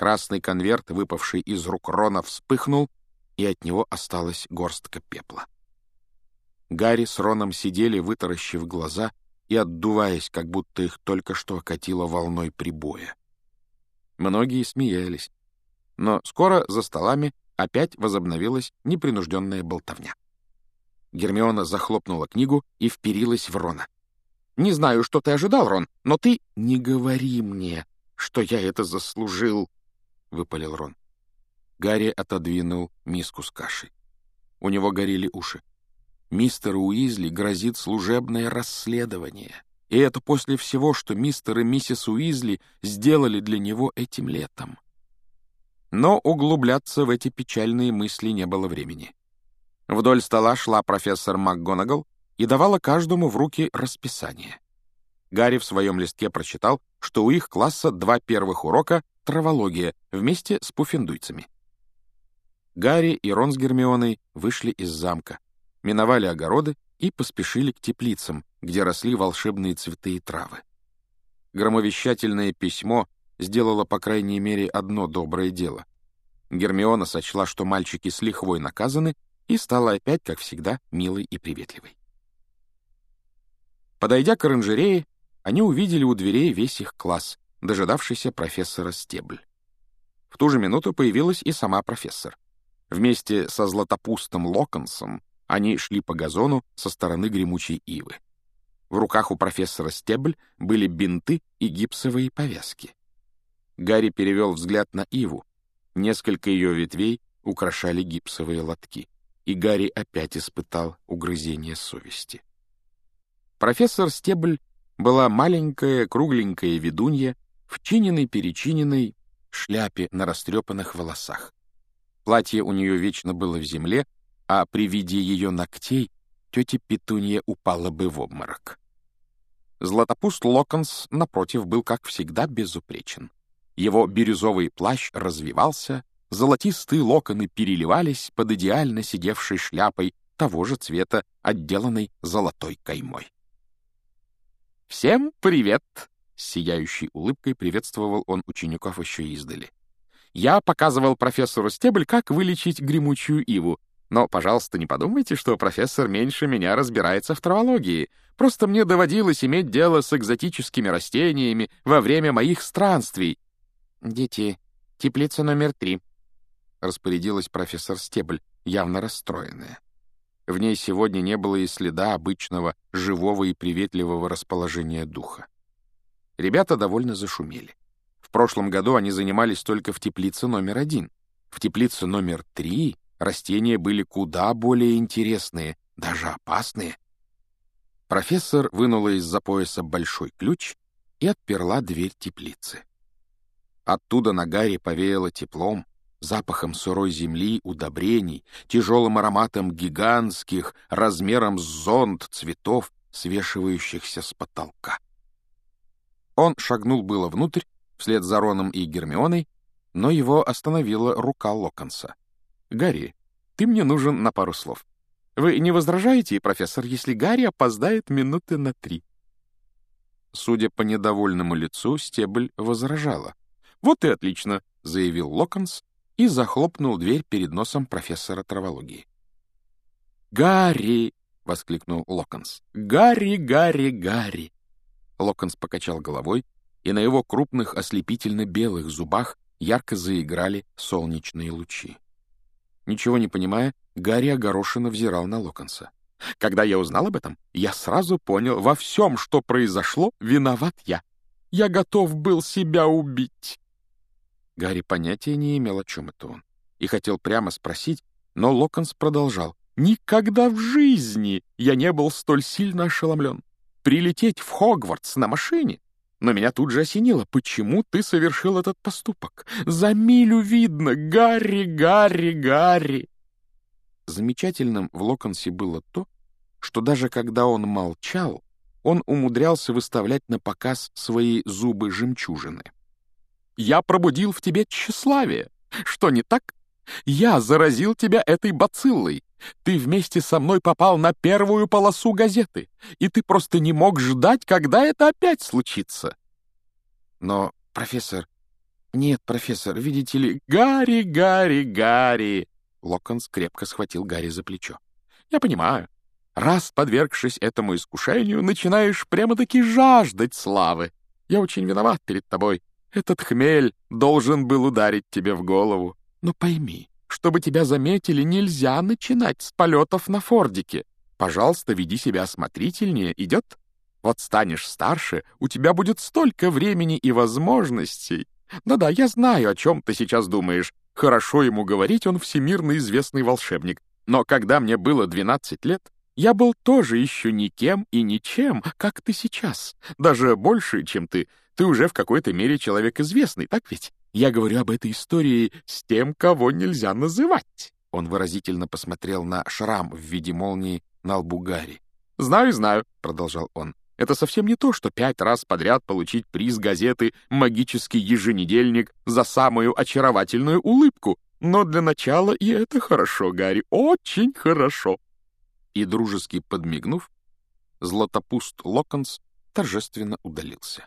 Красный конверт, выпавший из рук Рона, вспыхнул, и от него осталась горстка пепла. Гарри с Роном сидели, вытаращив глаза и отдуваясь, как будто их только что окатило волной прибоя. Многие смеялись, но скоро за столами опять возобновилась непринужденная болтовня. Гермиона захлопнула книгу и вперилась в Рона. «Не знаю, что ты ожидал, Рон, но ты...» «Не говори мне, что я это заслужил», — выпалил Рон. Гарри отодвинул миску с кашей. У него горели уши. Мистер Уизли грозит служебное расследование. И это после всего, что мистер и миссис Уизли сделали для него этим летом. Но углубляться в эти печальные мысли не было времени. Вдоль стола шла профессор МакГонагал и давала каждому в руки расписание. Гарри в своем листке прочитал, что у их класса два первых урока — травология вместе с пуффендуйцами. Гарри и Рон с Гермионой вышли из замка, миновали огороды и поспешили к теплицам, где росли волшебные цветы и травы. Громовещательное письмо сделало, по крайней мере, одно доброе дело. Гермиона сочла, что мальчики с лихвой наказаны, и стала опять, как всегда, милой и приветливой. Подойдя к оранжерее, они увидели у дверей весь их класс, дожидавшийся профессора Стебль. В ту же минуту появилась и сама профессор. Вместе со златопустом Локонсом они шли по газону со стороны гремучей ивы. В руках у профессора Стебль были бинты и гипсовые повязки. Гарри перевел взгляд на иву. Несколько ее ветвей украшали гипсовые лотки. И Гарри опять испытал угрызение совести. Профессор Стебль была маленькая, кругленькая ведунья в чиненной-перечиненной шляпе на растрепанных волосах. Платье у нее вечно было в земле, а при виде ее ногтей тетя Петунья упала бы в обморок. Златопуст Локонс, напротив, был, как всегда, безупречен. Его бирюзовый плащ развивался, золотистые локоны переливались под идеально сидевшей шляпой того же цвета, отделанной золотой каймой. «Всем привет!» — с сияющей улыбкой приветствовал он учеников еще издали. «Я показывал профессору Стебль, как вылечить гремучую иву, но, пожалуйста, не подумайте, что профессор меньше меня разбирается в травологии. Просто мне доводилось иметь дело с экзотическими растениями во время моих странствий. «Дети, теплица номер три», — распорядилась профессор Стебль, явно расстроенная. В ней сегодня не было и следа обычного живого и приветливого расположения духа. Ребята довольно зашумели. В прошлом году они занимались только в теплице номер один. В теплице номер три растения были куда более интересные, даже опасные. Профессор вынула из-за пояса большой ключ и отперла дверь теплицы. Оттуда на Гарри повеяло теплом, запахом сырой земли, удобрений, тяжелым ароматом гигантских, размером с зонт цветов, свешивающихся с потолка. Он шагнул было внутрь, вслед за Роном и Гермионой, но его остановила рука Локонса. «Гарри, ты мне нужен на пару слов. Вы не возражаете, профессор, если Гарри опоздает минуты на три?» Судя по недовольному лицу, Стебль возражала. «Вот и отлично», — заявил Локонс и захлопнул дверь перед носом профессора травологии. «Гарри!» — воскликнул Локонс. «Гарри, Гарри, Гарри!» Локонс покачал головой, и на его крупных ослепительно-белых зубах ярко заиграли солнечные лучи. Ничего не понимая, Гарри огорошенно взирал на Локонса. Когда я узнал об этом, я сразу понял, во всем, что произошло, виноват я. Я готов был себя убить. Гарри понятия не имел, о чем это он, и хотел прямо спросить, но Локонс продолжал. «Никогда в жизни я не был столь сильно ошеломлен. Прилететь в Хогвартс на машине но меня тут же осенило. Почему ты совершил этот поступок? За милю видно. Гарри, Гарри, Гарри. Замечательным в Локонсе было то, что даже когда он молчал, он умудрялся выставлять на показ свои зубы-жемчужины. «Я пробудил в тебе тщеславие. Что не так? Я заразил тебя этой бациллой. Ты вместе со мной попал на первую полосу газеты, и ты просто не мог ждать, когда это опять случится. Но, профессор, «Нет, профессор, видите ли, Гарри, Гарри, Гарри!» Локонс крепко схватил Гарри за плечо. «Я понимаю. Раз подвергшись этому искушению, начинаешь прямо-таки жаждать славы. Я очень виноват перед тобой. Этот хмель должен был ударить тебе в голову. Но пойми, чтобы тебя заметили, нельзя начинать с полетов на фордике. Пожалуйста, веди себя осмотрительнее, идет? Вот станешь старше, у тебя будет столько времени и возможностей. Да-да, я знаю, о чем ты сейчас думаешь. Хорошо ему говорить, он всемирно известный волшебник. Но когда мне было 12 лет, я был тоже еще никем и ничем, как ты сейчас. Даже больше, чем ты. Ты уже в какой-то мере человек известный, так ведь? Я говорю об этой истории с тем, кого нельзя называть. Он выразительно посмотрел на шрам в виде молнии на лбу Гарри. «Знаю, знаю», — продолжал он. «Это совсем не то, что пять раз подряд получить приз газеты «Магический еженедельник» за самую очаровательную улыбку. Но для начала и это хорошо, Гарри, очень хорошо». И, дружески подмигнув, Златопуст Локонс торжественно удалился.